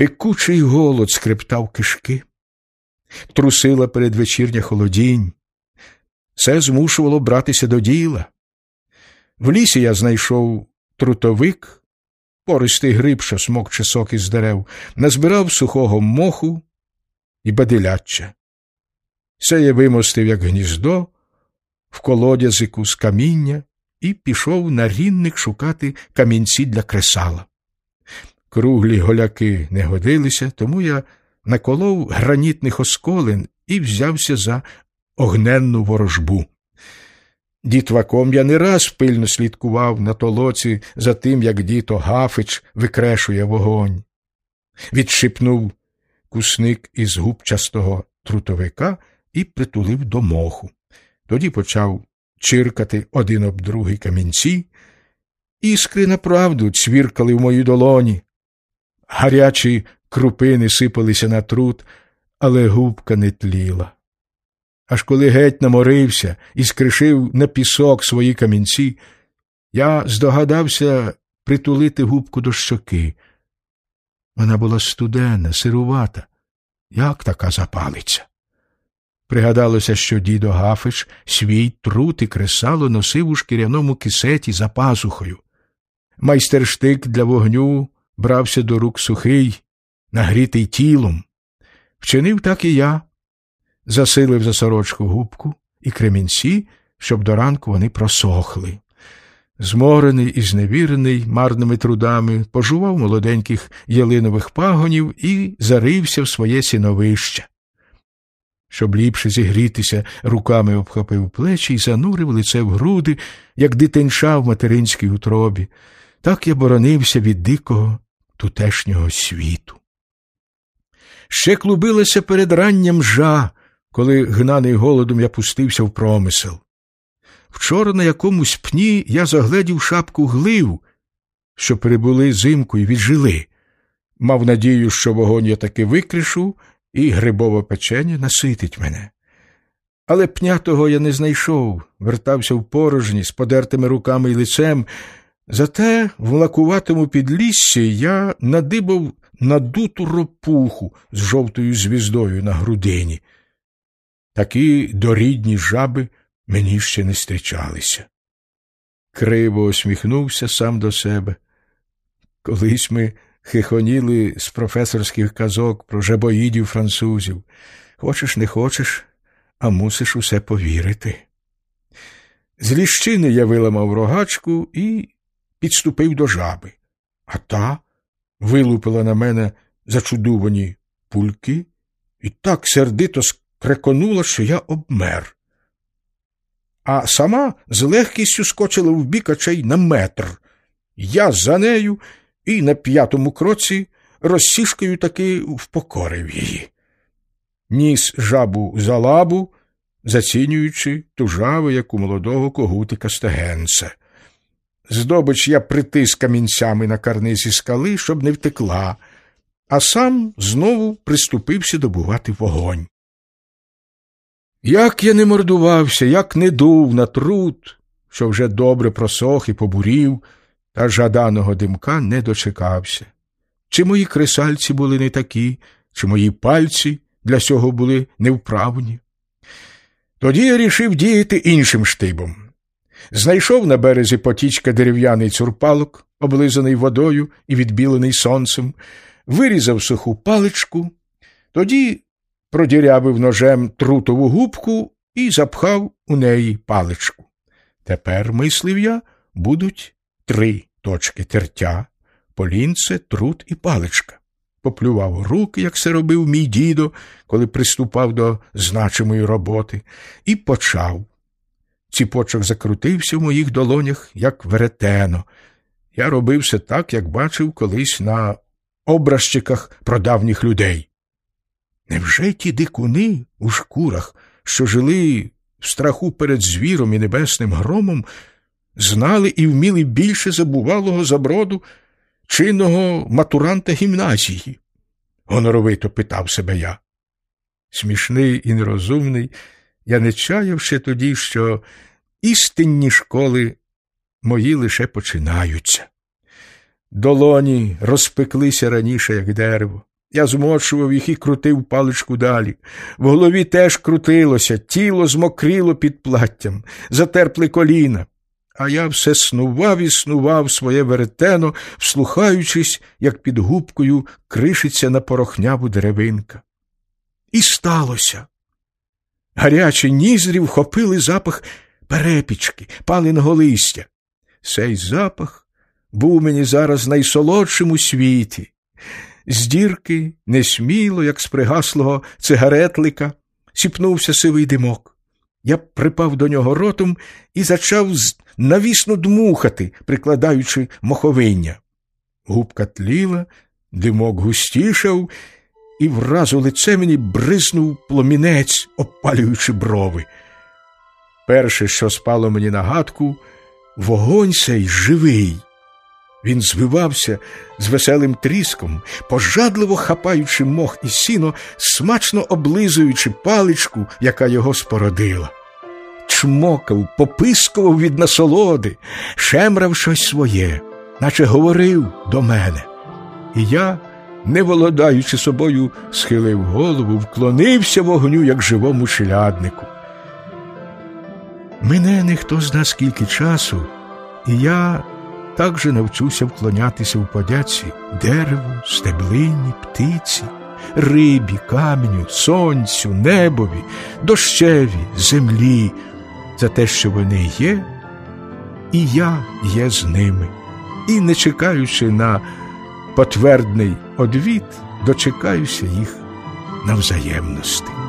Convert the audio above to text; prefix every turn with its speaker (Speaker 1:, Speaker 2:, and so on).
Speaker 1: Пекучий голод скриптав кишки, трусила передвечірня холодінь. Це змушувало братися до діла. В лісі я знайшов трутовик, пористий гриб, що смокче сок із дерев, назбирав сухого моху і бадиляччя. Це я вимостив, як гніздо, в колодязику з каміння і пішов на рінник шукати камінці для кресала. Круглі голяки не годилися, тому я наколов гранітних осколин і взявся за огненну ворожбу. Дітваком я не раз пильно слідкував на толоці за тим, як діто Гафич викрешує вогонь. Відшипнув кусник із губчастого трутовика і притулив до моху. Тоді почав чиркати один об другий камінці. Іскри направду цвіркали в мої долоні. Гарячі крупини сипалися на труд, але губка не тліла. Аж коли геть наморився і скришив на пісок свої камінці, я здогадався притулити губку до щоки. Вона була студенна, сирувата, як така запалиться. Пригадалося, що дідо Гафич свій трут і кресало носив у шкіряному кисеті за пазухою. Майстерштик для вогню брався до рук сухий, нагрітий тілом. Вчинив так і я, засилив за сорочку губку і кремінці, щоб до ранку вони просохли. Зморений і зневірений марними трудами, пожував молоденьких ялинових пагонів і зарився в своє сіновище. Щоб ліпше зігрітися, руками обхопив плечі і занурив лице в груди, як дитинча в материнській утробі. Так я боронився від дикого тутешнього світу. Ще клубилася перед ранням жа, коли, гнаний голодом, я пустився в промисел. Вчора на якомусь пні я загледів шапку глив, що перебули зимку і віджили. Мав надію, що вогонь я таки викришу, і грибове печення наситить мене. Але пня того я не знайшов, вертався в порожні з подертими руками і лицем. Зате в лакуватому підліссі я надибав надуту ропуху з жовтою звіздою на грудині. Такі дорідні жаби мені ще не зустрічалися. Криво усміхнувся сам до себе. Колись ми хихоніли з професорських казок про жабоїдів французів. Хочеш, не хочеш, а мусиш усе повірити. З ліщини я виламав рогачку і підступив до жаби, а та вилупила на мене зачудувані пульки і так сердито скреконула, що я обмер. А сама з легкістю скочила в бік очей на метр. Я за нею і на п'ятому кроці розсішкою таки впокорив її. Ніс жабу за лабу, зацінюючи тужави, як у молодого когутика стегенце. Здобич я притис камінцями на карнизі скали, щоб не втекла, а сам знову приступився добувати вогонь. Як я не мордувався, як не дув на труд, що вже добре просох і побурів, та жаданого димка не дочекався. Чи мої кресальці були не такі, чи мої пальці для цього були невправні? Тоді я рішив діяти іншим штибом. Знайшов на березі потічка дерев'яний цурпалок, облизаний водою і відбілений сонцем, вирізав суху паличку, тоді продірявив ножем трутову губку і запхав у неї паличку. Тепер, мислив я, будуть три точки тертя, полінце, трут і паличка. Поплював руки, як це робив мій дідо, коли приступав до значимої роботи, і почав. Ціпочок закрутився в моїх долонях, як веретено. Я робив все так, як бачив колись на образчиках прадавніх людей. Невже ті дикуни у шкурах, що жили в страху перед звіром і небесним громом, знали і вміли більше забувалого заброду чинного матуранта гімназії? гоноровито питав себе я. Смішний і нерозумний, я не чаяв ще тоді, що істинні школи мої лише починаються. Долоні розпеклися раніше, як дерево, Я змочував їх і крутив паличку далі. В голові теж крутилося, тіло змокріло під платтям, затерпли коліна. А я все снував і снував своє веретено, вслухаючись, як під губкою кришиться на порохняву деревинка. І сталося. Гарячі ніздрі вхопили запах перепічки, паленого листя. Цей запах був мені зараз найсолодшим у світі. З дірки несміло, як з пригаслого цигаретлика, сіпнувся сивий димок. Я припав до нього ротом і зачав навісно дмухати, прикладаючи моховиння. Губка тліла, димок густішав, і враз у лице мені бризнув пломінець, опалюючи брови. Перше, що спало мені на гадку, вогонь сей живий. Він звивався з веселим тріском, пожадливо хапаючи мох і сіно, смачно облизуючи паличку, яка його спородила. Чмокав, попискував від насолоди, шемрав щось своє, наче говорив до мене. І я, не володаючи собою, схилив голову, вклонився вогню, як живому челяднику. Мене ніхто зна скільки часу, і я так же навчуся вклонятися в подяці дереву, стеблині, птиці, рибі, каменю, сонцю, небові, дощеві, землі, за те, що вони є, і я є з ними, і, не чекаючи на потвердний одвід, дочекаюся їх навзаємності.